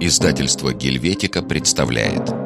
Издательство «Гельветика» представляет.